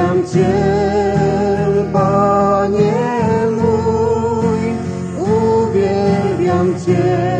Uwielbiam Cię, Panie mój, uwielbiam Cię,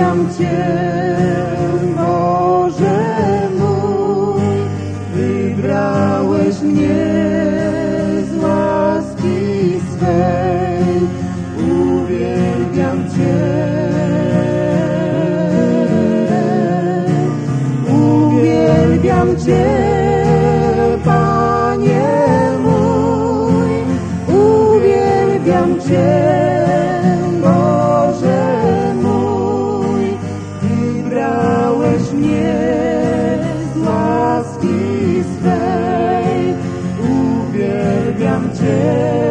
ممچ Yeah.